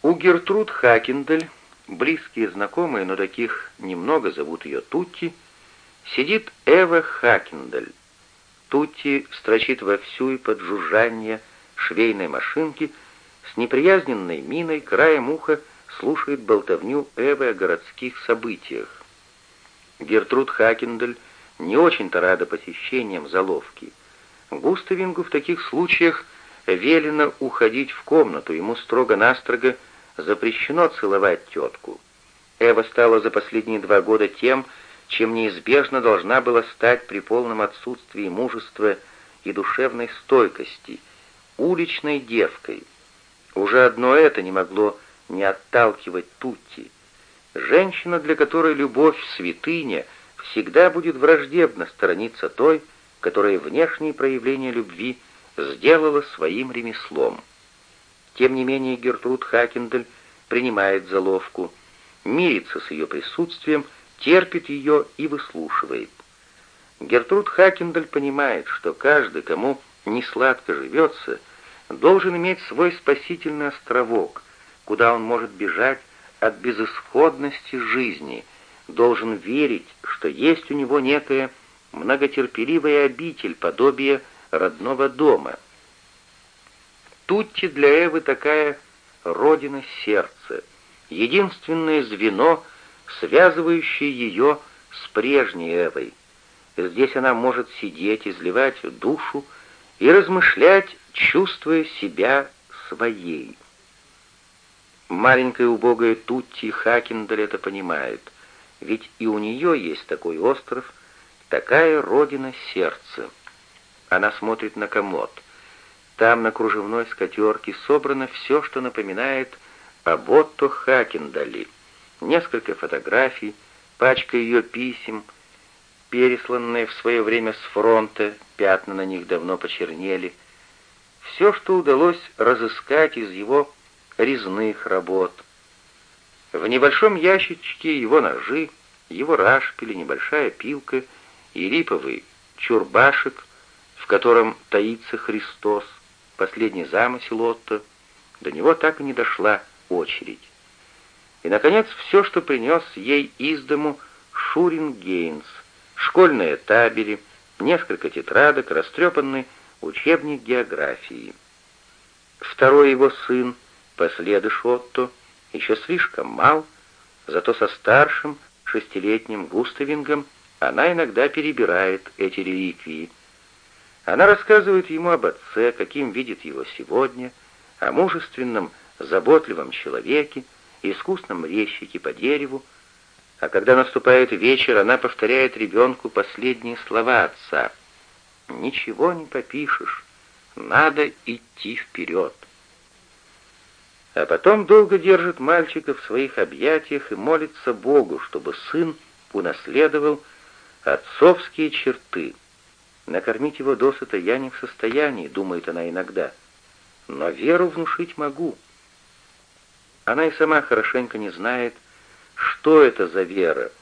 У Гертруд Хакендель, близкие знакомые, но таких немного зовут ее Тутти, сидит Эва Хакендель. Тутти строчит вовсю и под жужжание швейной машинки, с неприязненной миной краем уха слушает болтовню Эвы о городских событиях. Гертруд Хакендель не очень-то рада посещениям заловки. Густавингу в таких случаях велено уходить в комнату, ему строго-настрого запрещено целовать тетку. Эва стала за последние два года тем, чем неизбежно должна была стать при полном отсутствии мужества и душевной стойкости, уличной девкой. Уже одно это не могло не отталкивать Тутти. Женщина, для которой любовь святыня, всегда будет враждебно сторониться той, которая внешние проявления любви сделала своим ремеслом. Тем не менее Гертруд Хакендель принимает заловку, мирится с ее присутствием, терпит ее и выслушивает. Гертруд Хакендель понимает, что каждый, кому не сладко живется, должен иметь свой спасительный островок, куда он может бежать от безысходности жизни, должен верить, что есть у него некая многотерпеливая обитель, подобие родного дома. Тутти для Эвы такая родина сердца, единственное звено, связывающее ее с прежней Эвой. Здесь она может сидеть, изливать душу и размышлять, чувствуя себя своей. Маленькая убогая Тутти Хакендаль это понимает, ведь и у нее есть такой остров, такая родина сердца. Она смотрит на комод. Там на кружевной скатерке собрано все, что напоминает об Отто Хакендали. Несколько фотографий, пачка ее писем, пересланные в свое время с фронта, пятна на них давно почернели. Все, что удалось разыскать из его резных работ. В небольшом ящичке его ножи, его рашпили, небольшая пилка и липовый чурбашек, в котором таится Христос, последний замысел Отто, до него так и не дошла очередь. И, наконец, все, что принес ей из дому Шурин Гейнс, школьные табели, несколько тетрадок, растрепанный учебник географии. Второй его сын — Последыш Отто еще слишком мал, зато со старшим, шестилетним Густавингом она иногда перебирает эти реликвии. Она рассказывает ему об отце, каким видит его сегодня, о мужественном, заботливом человеке, искусном резчике по дереву, а когда наступает вечер, она повторяет ребенку последние слова отца. «Ничего не попишешь, надо идти вперед» а потом долго держит мальчика в своих объятиях и молится Богу, чтобы сын унаследовал отцовские черты. Накормить его досыта я не в состоянии, думает она иногда, но веру внушить могу. Она и сама хорошенько не знает, что это за вера,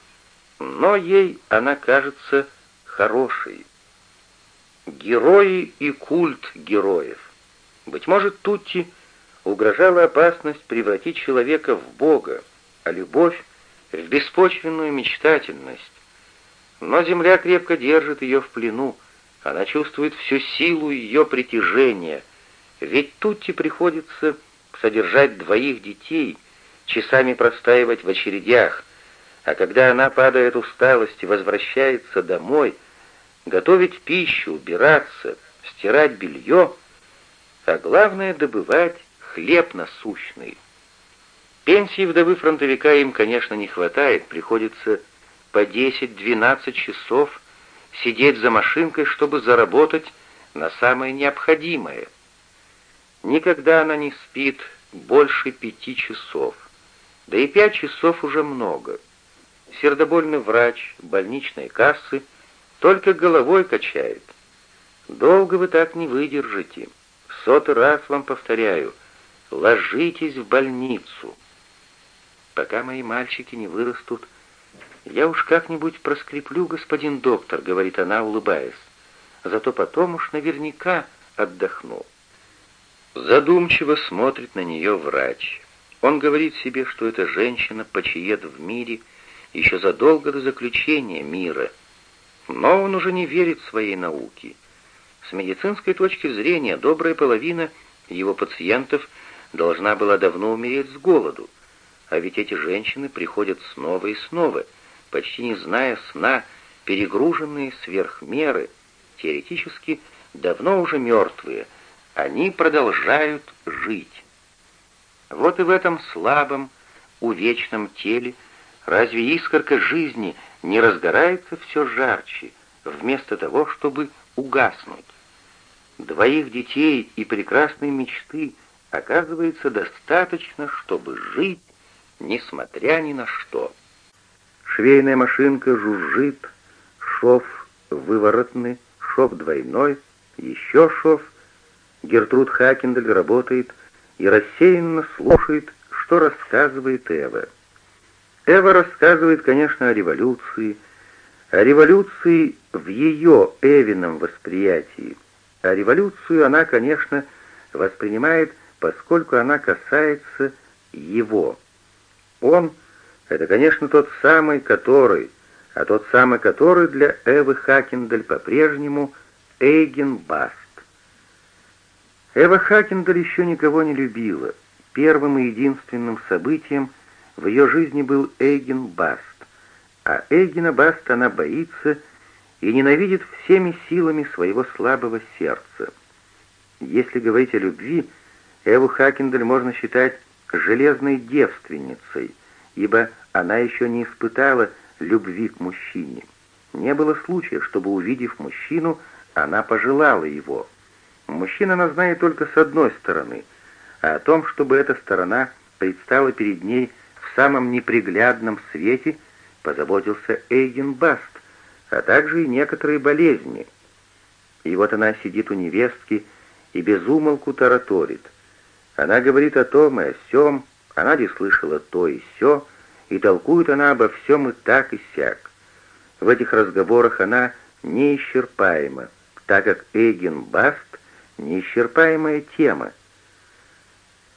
но ей она кажется хорошей. Герои и культ героев. Быть может, Тутти угрожала опасность превратить человека в Бога, а любовь — в беспочвенную мечтательность. Но земля крепко держит ее в плену, она чувствует всю силу ее притяжения, ведь Тутти приходится содержать двоих детей, часами простаивать в очередях, а когда она падает усталости, возвращается домой, готовить пищу, убираться, стирать белье, а главное — добывать хлеб насущный. Пенсии вдовы фронтовика им, конечно, не хватает, приходится по 10-12 часов сидеть за машинкой, чтобы заработать на самое необходимое. Никогда она не спит больше пяти часов, да и пять часов уже много. Сердобольный врач больничной кассы только головой качает. Долго вы так не выдержите. В сотый раз вам повторяю — ложитесь в больницу. Пока мои мальчики не вырастут, я уж как-нибудь проскреплю, господин доктор, говорит она, улыбаясь. Зато потом уж наверняка отдохну. Задумчиво смотрит на нее врач. Он говорит себе, что эта женщина почиет в мире еще задолго до заключения мира. Но он уже не верит своей науке. С медицинской точки зрения добрая половина его пациентов должна была давно умереть с голоду. А ведь эти женщины приходят снова и снова, почти не зная сна, перегруженные сверх меры, теоретически давно уже мертвые. Они продолжают жить. Вот и в этом слабом, увечном теле разве искорка жизни не разгорается все жарче, вместо того, чтобы угаснуть? Двоих детей и прекрасной мечты оказывается достаточно, чтобы жить, несмотря ни на что. Швейная машинка жужжит, шов выворотный, шов двойной, еще шов. Гертруд Хакендель работает и рассеянно слушает, что рассказывает Эва. Эва рассказывает, конечно, о революции, о революции в ее Эвином восприятии. А революцию она, конечно, воспринимает, поскольку она касается его. Он — это, конечно, тот самый, который, а тот самый, который для Эвы Хакендель по-прежнему Эйген Баст. Эва Хакендель еще никого не любила. Первым и единственным событием в ее жизни был Эйген Баст. А Эйгена Баста она боится и ненавидит всеми силами своего слабого сердца. Если говорить о любви, Эву Хакендель можно считать железной девственницей, ибо она еще не испытала любви к мужчине. Не было случая, чтобы, увидев мужчину, она пожелала его. Мужчина она знает только с одной стороны, а о том, чтобы эта сторона предстала перед ней в самом неприглядном свете, позаботился Эйген Баст, а также и некоторые болезни. И вот она сидит у невестки и безумолку тараторит. Она говорит о том и о сём, она не слышала то и сё, и толкует она обо всем и так и сяк. В этих разговорах она неисчерпаема, так как Эйген Баст неисчерпаемая тема.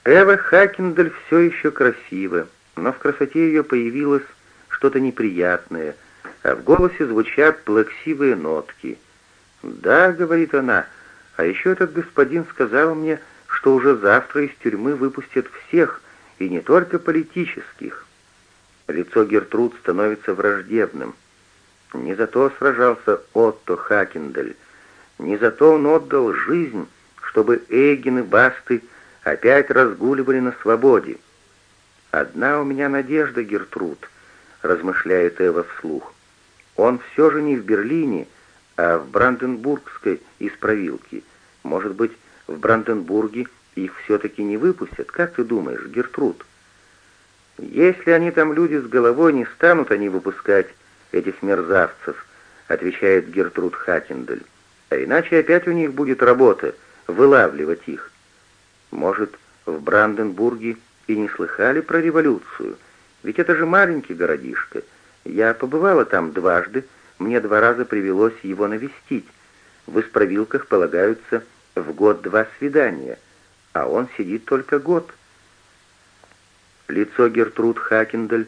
Эва Хакендель все еще красива, но в красоте ее появилось что-то неприятное, а в голосе звучат плаксивые нотки. «Да», — говорит она, — «а еще этот господин сказал мне, что уже завтра из тюрьмы выпустят всех, и не только политических». Лицо Гертруд становится враждебным. Не за то сражался Отто Хакендель, не за то он отдал жизнь, чтобы Эйген и Басты опять разгуливали на свободе. «Одна у меня надежда, Гертруд», — размышляет Эва вслух. «Он все же не в Берлине, а в Бранденбургской исправилке. Может быть, в Бранденбурге их все-таки не выпустят? Как ты думаешь, Гертруд?» «Если они там люди с головой, не станут они выпускать этих мерзавцев», — отвечает Гертруд Хаттендель. А иначе опять у них будет работа — вылавливать их. Может, в Бранденбурге и не слыхали про революцию? Ведь это же маленький городишко. Я побывала там дважды, мне два раза привелось его навестить. В исправилках полагаются в год два свидания, а он сидит только год. Лицо Гертруд Хакендель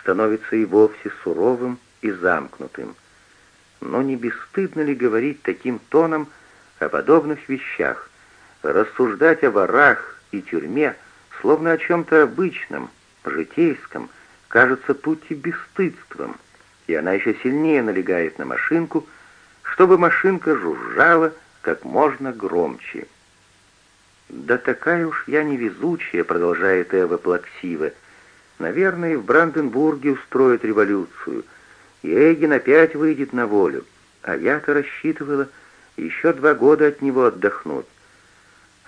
становится и вовсе суровым и замкнутым. Но не бесстыдно ли говорить таким тоном о подобных вещах, рассуждать о ворах и тюрьме, словно о чем-то обычном, житейском, кажется Тутти бесстыдством, и она еще сильнее налегает на машинку, чтобы машинка жужжала как можно громче. «Да такая уж я невезучая», — продолжает Эва плаксиво. «Наверное, в Бранденбурге устроят революцию, и Эгин опять выйдет на волю, а я-то рассчитывала еще два года от него отдохнуть.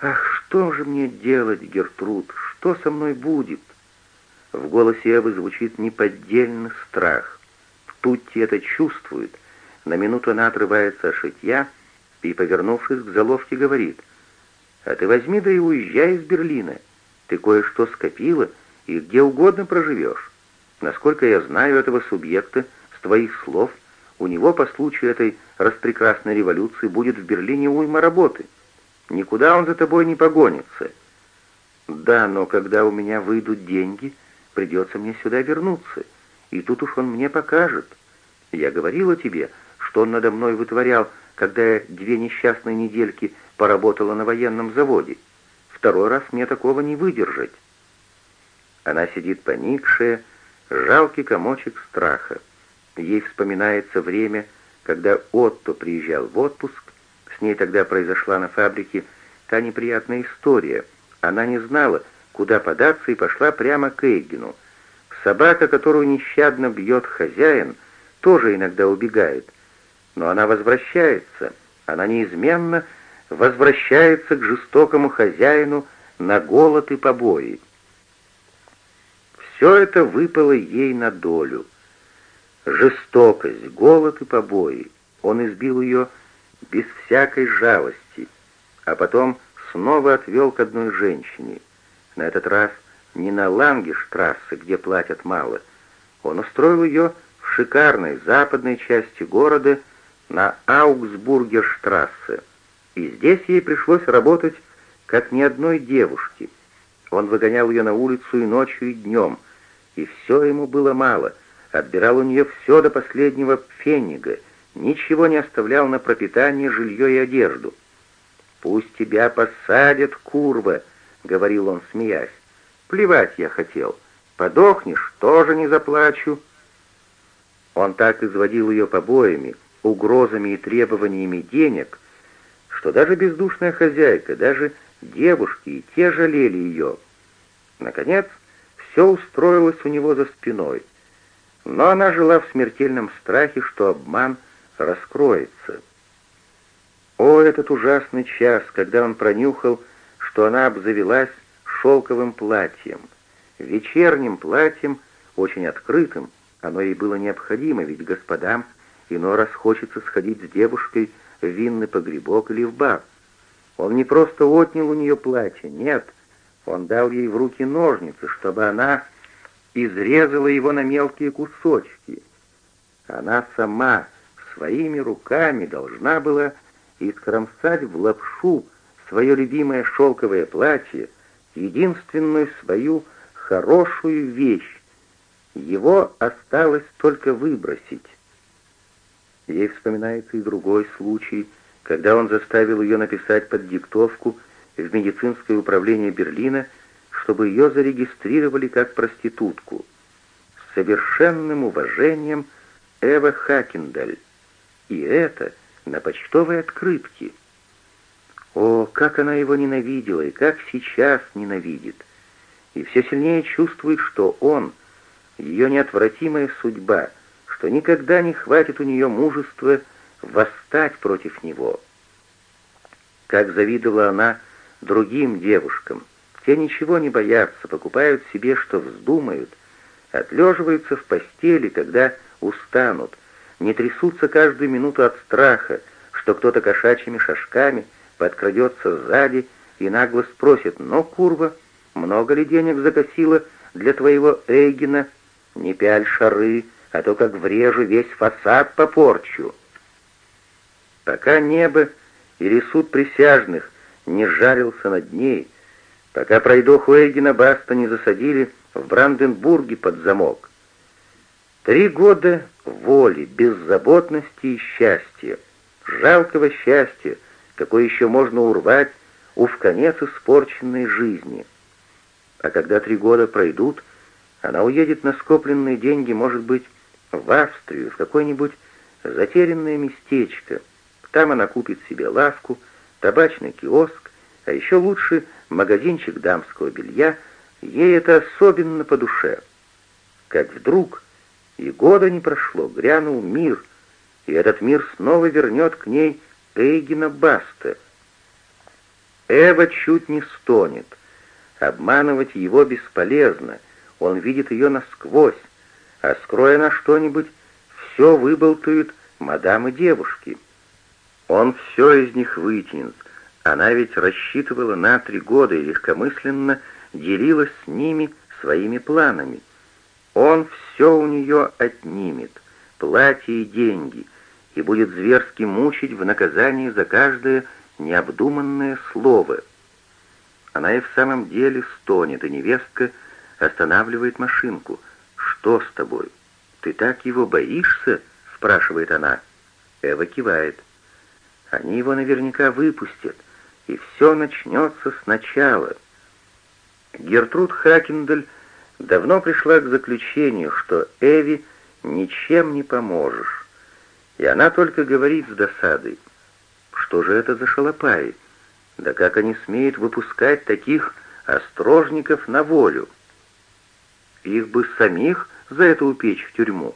Ах, что же мне делать, Гертруд, что со мной будет? В голосе Эвы звучит неподдельный страх. Тутти это чувствует. На минуту она отрывается от шитья и, повернувшись к заловке, говорит, «А ты возьми да и уезжай из Берлина. Ты кое-что скопила и где угодно проживешь. Насколько я знаю этого субъекта, твоих слов, у него по случаю этой распрекрасной революции будет в Берлине уйма работы. Никуда он за тобой не погонится. «Да, но когда у меня выйдут деньги, придется мне сюда вернуться, и тут уж он мне покажет. Я говорила тебе, что он надо мной вытворял, когда я две несчастные недельки поработала на военном заводе. Второй раз мне такого не выдержать». Она сидит поникшая, жалкий комочек страха. Ей вспоминается время, когда Отто приезжал в отпуск, с ней тогда произошла на фабрике та неприятная история. Она не знала, куда податься, и пошла прямо к Эйгину. Собака, которую нещадно бьет хозяин, тоже иногда убегает. Но она возвращается, она неизменно возвращается к жестокому хозяину на голод и побои. Все это выпало ей на долю. Жестокость, голод и побои. Он избил ее без всякой жалости, а потом снова отвел к одной женщине. На этот раз не на Лангештрассе, где платят мало. Он устроил ее в шикарной западной части города на Аугсбургерштрассе, и здесь ей пришлось работать как ни одной девушке. Он выгонял ее на улицу и ночью, и днем, и все ему было мало, отбирал у нее все до последнего пфеннига, ничего не оставлял на пропитание, жилье и одежду. «Пусть тебя посадят, курва», — говорил он, смеясь. «Плевать я хотел. Подохнешь, тоже не заплачу». Он так изводил ее побоями, угрозами и требованиями денег, что даже бездушная хозяйка, даже девушки и те жалели ее. Наконец, все устроилось у него за спиной. Но она жила в смертельном страхе, что обман раскроется. О, этот ужасный час, когда он пронюхал, что она обзавелась шелковым платьем, вечерним платьем, очень открытым, оно ей было необходимо, ведь господам иной раз хочется сходить с девушкой в винный погребок или в бар. Он не просто отнял у нее платье, нет — он дал ей в руки ножницы, чтобы она изрезала его на мелкие кусочки. Она сама своими руками должна была искромсать в лапшу свое любимое шелковое платье, единственную свою хорошую вещь. Его осталось только выбросить. Ей вспоминается и другой случай, когда он заставил ее написать под диктовку в медицинское управление Берлина, чтобы ее зарегистрировали как проститутку. С совершенным уважением Эва Хакендаль. И это на почтовой открытке. О, как она его ненавидела и как сейчас ненавидит. И все сильнее чувствует, что он — ее неотвратимая судьба, что никогда не хватит у нее мужества восстать против него. Как завидовала она другим девушкам. Те ничего не боятся, покупают себе, что вздумают, отлеживаются в постели, когда устанут, не трясутся каждую минуту от страха, что кто-то кошачьими шажками подкрадется сзади и нагло спросит, «Но, курва, много ли денег закосила для твоего Эйгена? Не пяль шары, а то как врежу весь фасад попорчу». Пока небо или суд присяжных не жарился над ней, пока пройдоху Эйгена Баста не засадили в Бранденбурге под замок. Три года воли, беззаботности и счастья, жалкого счастья, какое еще можно урвать у в конец испорченной жизни. А когда три года пройдут, она уедет на скопленные деньги, может быть, в Австрию, в какое-нибудь затерянное местечко. Там она купит себе лавку, табачный киоск, а еще лучше магазинчик дамского белья, ей это особенно по душе. Как вдруг, и года не прошло, грянул мир, и этот мир снова вернет к ней Эйгена Баста. Эва чуть не стонет. Обманывать его бесполезно, он видит ее насквозь, а скроя на что-нибудь, все выболтают мадамы девушки. Он все из них вытянет. Она ведь рассчитывала на три года и легкомысленно делилась с ними своими планами. Он все у нее отнимет, платье и деньги, и будет зверски мучить в наказании за каждое необдуманное слово. Она и в самом деле стонет, и невестка останавливает машинку. «Что с тобой? Ты так его боишься?» — спрашивает она. Эва кивает. «Они его наверняка выпустят, и все начнется сначала». Гертруд Хакендель давно пришла к заключению, что Эви ничем не поможешь. И она только говорит с досадой. Что же это за шалопаи? Да как они смеют выпускать таких острожников на волю? Их бы самих за это упечь в тюрьму.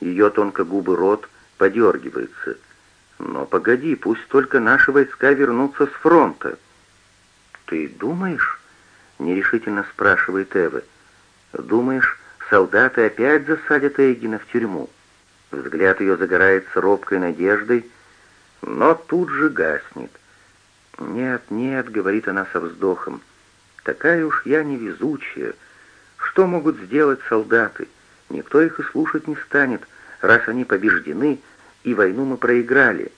Ее тонкогубый рот подергивается. Но погоди, пусть только наши войска вернутся с фронта. «Ты думаешь?» — нерешительно спрашивает Эва. «Думаешь, солдаты опять засадят Эйгена в тюрьму?» Взгляд ее загорается робкой надеждой, но тут же гаснет. «Нет, нет», — говорит она со вздохом, — «такая уж я невезучая. Что могут сделать солдаты? Никто их и слушать не станет, раз они побеждены, и войну мы проиграли».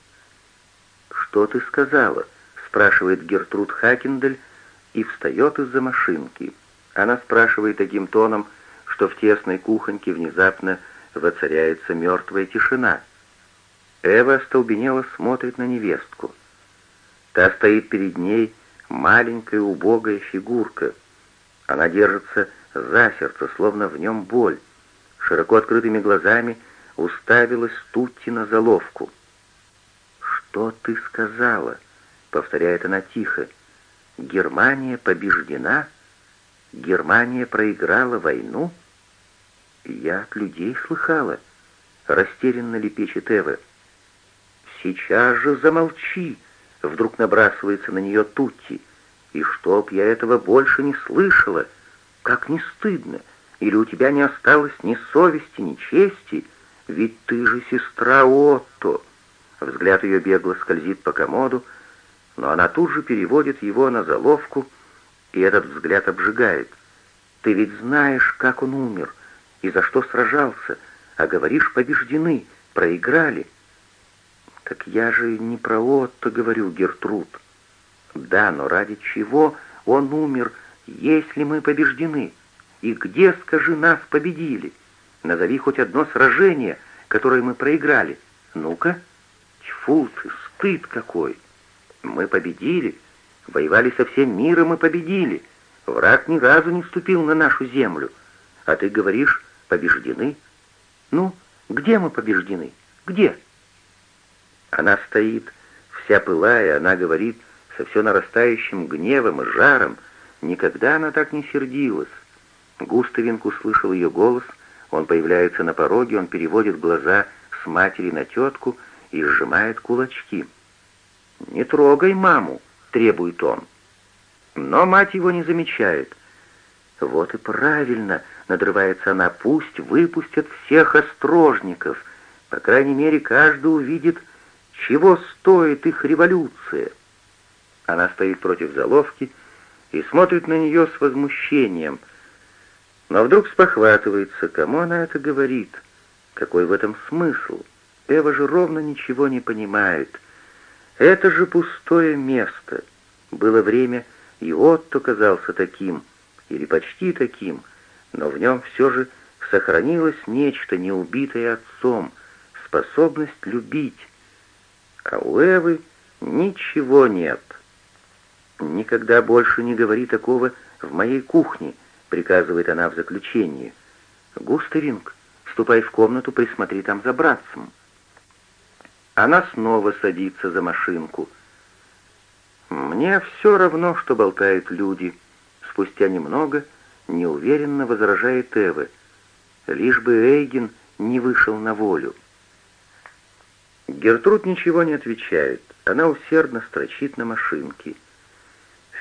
«Что ты сказала?» — спрашивает Гертруд Хакендель и встает из-за машинки. Она спрашивает таким тоном, что в тесной кухоньке внезапно воцаряется мертвая тишина. Эва остолбенело смотрит на невестку. Та стоит перед ней, маленькая убогая фигурка. Она держится за сердце, словно в нем боль. Широко открытыми глазами уставилась Тутти на заловку. «Что ты сказала?» — повторяет она тихо. «Германия побеждена? Германия проиграла войну?» «Я от людей слыхала», — растерянно лепечет Эва. «Сейчас же замолчи!» — вдруг набрасывается на нее Тутти. «И чтоб я этого больше не слышала! Как не стыдно! Или у тебя не осталось ни совести, ни чести? Ведь ты же сестра Отто!» Взгляд ее бегло скользит по комоду, но она тут же переводит его на заловку, и этот взгляд обжигает. «Ты ведь знаешь, как он умер!» и за что сражался, а говоришь, побеждены, проиграли. Так я же не про Отто говорю, Гертруд. Да, но ради чего он умер, если мы побеждены? И где, скажи, нас победили? Назови хоть одно сражение, которое мы проиграли. Ну-ка. Тьфу ты, стыд какой. Мы победили, воевали со всем миром и победили. Враг ни разу не ступил на нашу землю. А ты говоришь, побеждены? Ну, где мы побеждены? Где? Она стоит, вся пылая, она говорит со все нарастающим гневом и жаром. Никогда она так не сердилась. Густавинг услышал ее голос, он появляется на пороге, он переводит глаза с матери на тетку и сжимает кулачки. «Не трогай маму!» — требует он. Но мать его не замечает. «Вот и правильно!» надрывается она, пусть выпустят всех острожников. По крайней мере, каждый увидит, чего стоит их революция. Она стоит против заловки и смотрит на нее с возмущением. Но вдруг спохватывается, кому она это говорит, какой в этом смысл. Эва же ровно ничего не понимает. Это же пустое место. Было время, и Отто казался таким, или почти таким — но в нем все же сохранилось нечто неубитое отцом, способность любить. А у Эвы ничего нет. «Никогда больше не говори такого в моей кухне», — приказывает она в заключении. «Густавинг, ступай в комнату, присмотри там за братцем». Она снова садится за машинку. «Мне все равно, что болтают люди». Спустя немного неуверенно возражает Эва, лишь бы Эйген не вышел на волю. Гертруд ничего не отвечает, она усердно строчит на машинке.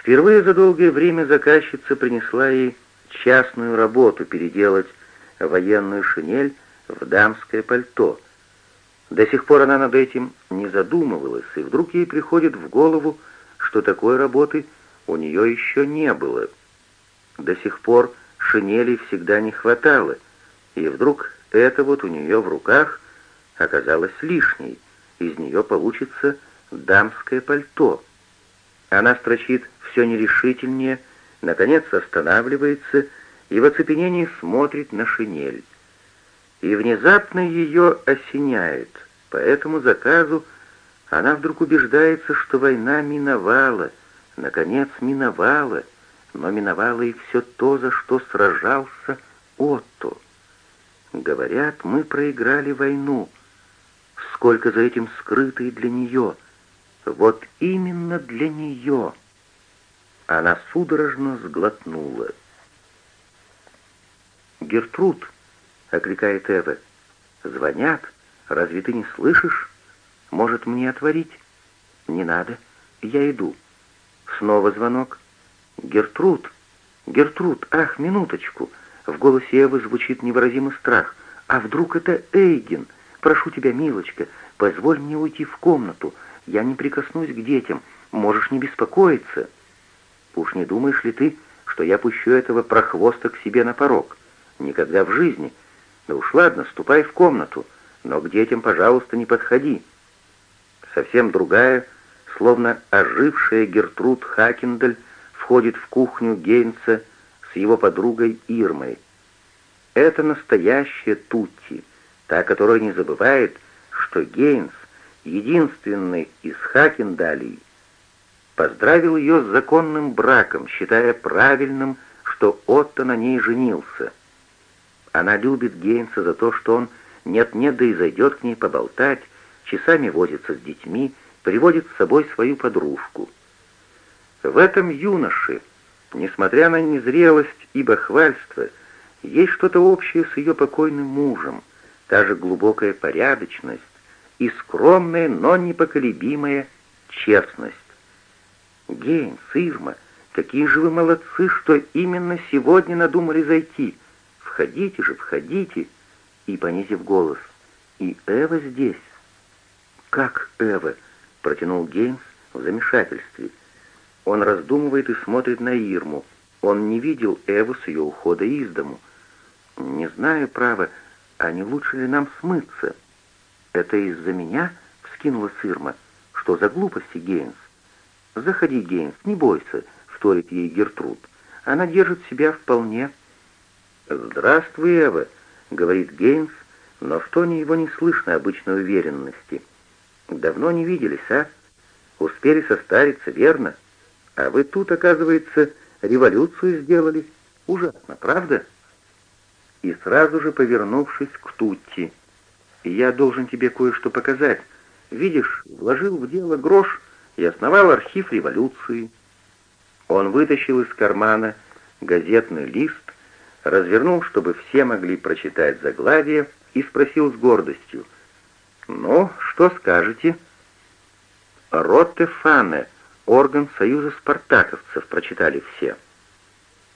Впервые за долгое время заказчица принесла ей частную работу переделать военную шинель в дамское пальто. До сих пор она над этим не задумывалась, и вдруг ей приходит в голову, что такой работы у нее еще не было — до сих пор шинели всегда не хватало, и вдруг это вот у нее в руках оказалось лишней, из нее получится дамское пальто. Она строчит все нерешительнее, наконец останавливается и в оцепенении смотрит на шинель. И внезапно ее осеняет. По этому заказу она вдруг убеждается, что война миновала, наконец миновала, но миновала и все то, за что сражался Отто. Говорят, мы проиграли войну. Сколько за этим скрыто и для нее. Вот именно для нее. Она судорожно сглотнула. «Гертруд!» — окликает Эва. «Звонят. Разве ты не слышишь? Может, мне отворить?» «Не надо. Я иду». Снова звонок. «Гертруд! Гертруд! Ах, минуточку!» В голосе Эвы звучит невыразимый страх. «А вдруг это Эйген? Прошу тебя, милочка, позволь мне уйти в комнату. Я не прикоснусь к детям. Можешь не беспокоиться». «Уж не думаешь ли ты, что я пущу этого прохвоста к себе на порог? Никогда в жизни. Да уж ладно, ступай в комнату, но к детям, пожалуйста, не подходи». Совсем другая, словно ожившая Гертруд Хакендаль, входит в кухню Гейнса с его подругой Ирмой. Это настоящая Тутти, та, которая не забывает, что Гейнс, единственный из Хакендалей, поздравил ее с законным браком, считая правильным, что Отто на ней женился. Она любит Гейнса за то, что он нет-нет, да и зайдет к ней поболтать, часами возится с детьми, приводит с собой свою подружку. В этом юноше, несмотря на незрелость и бахвальство, есть что-то общее с ее покойным мужем, та же глубокая порядочность и скромная, но непоколебимая честность. Гейнс, Ирма, какие же вы молодцы, что именно сегодня надумали зайти. Входите же, входите. И, понизив голос, и Эва здесь. Как Эва? Протянул Гейнс в замешательстве. Он раздумывает и смотрит на Ирму. Он не видел Эву с ее ухода из дому. «Не знаю, право, а не лучше ли нам смыться?» «Это из-за меня?» — вскинула Ирма. «Что за глупости, Гейнс?» «Заходи, Гейнс, не бойся», — вторит ей Гертруд. «Она держит себя вполне». «Здравствуй, Эва», — говорит Гейнс, но в тоне его не слышно обычной уверенности. «Давно не виделись, а? Успели состариться, верно? А вы тут, оказывается, революцию сделали. Ужасно, правда?» И сразу же, повернувшись к Тутти, «Я должен тебе кое-что показать. Видишь, вложил в дело грош и основал архив революции. Он вытащил из кармана газетный лист, развернул, чтобы все могли прочитать заглавие, и спросил с гордостью. «Ну, что скажете?» «Роттефане, орган Союза спартаковцев», — прочитали все.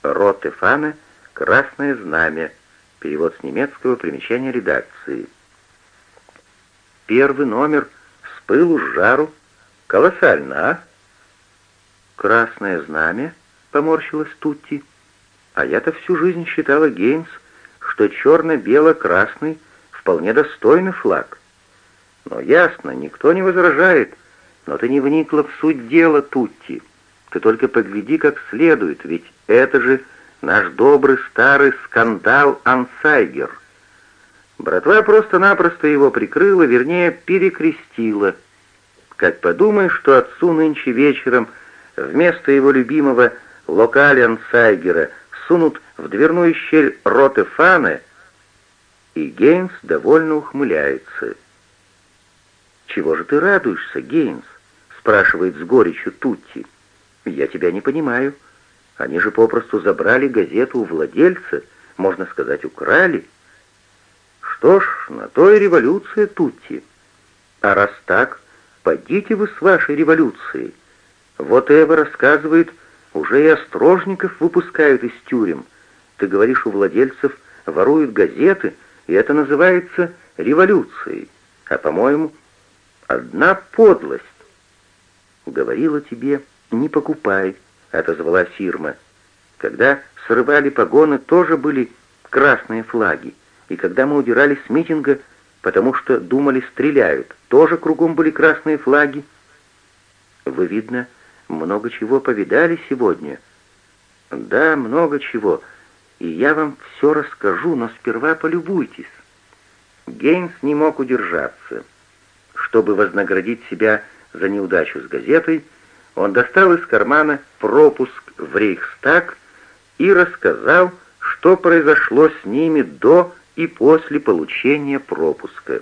«Роттефане, красное знамя», перевод с немецкого примечания редакции. Первый номер «С пылу с жару» Колоссально, а? Красное знамя, поморщилась Тутти. А я-то всю жизнь считала, Гейнс, что черно-бело-красный вполне достойный флаг. Но ясно, никто не возражает, но ты не вникла в суть дела, Тутти. Ты только погляди как следует, ведь это же наш добрый старый скандал Ансайгер. Братва просто-напросто его прикрыла, вернее, перекрестила — как подумаешь, что отцу нынче вечером вместо его любимого локалиан Сайгера сунут в дверную щель роты фаны, и Гейнс довольно ухмыляется. «Чего же ты радуешься, Гейнс?» — спрашивает с горечью Тутти. «Я тебя не понимаю. Они же попросту забрали газету у владельца, можно сказать, украли». «Что ж, на то и революция, Тутти. А раз так, Подите вы с вашей революцией. Вот Эва рассказывает, уже и острожников выпускают из тюрем. Ты говоришь, у владельцев воруют газеты, и это называется революцией. А, по-моему, одна подлость. Говорила тебе, не покупай, отозвалась Ирма. Когда срывали погоны, тоже были красные флаги. И когда мы удирали с митинга, потому что думали, стреляют. Тоже кругом были красные флаги. Вы, видно, много чего повидали сегодня». «Да, много чего, и я вам все расскажу, но сперва полюбуйтесь». Гейнс не мог удержаться. Чтобы вознаградить себя за неудачу с газетой, он достал из кармана пропуск в Рейхстаг и рассказал, что произошло с ними до и после получения пропуска.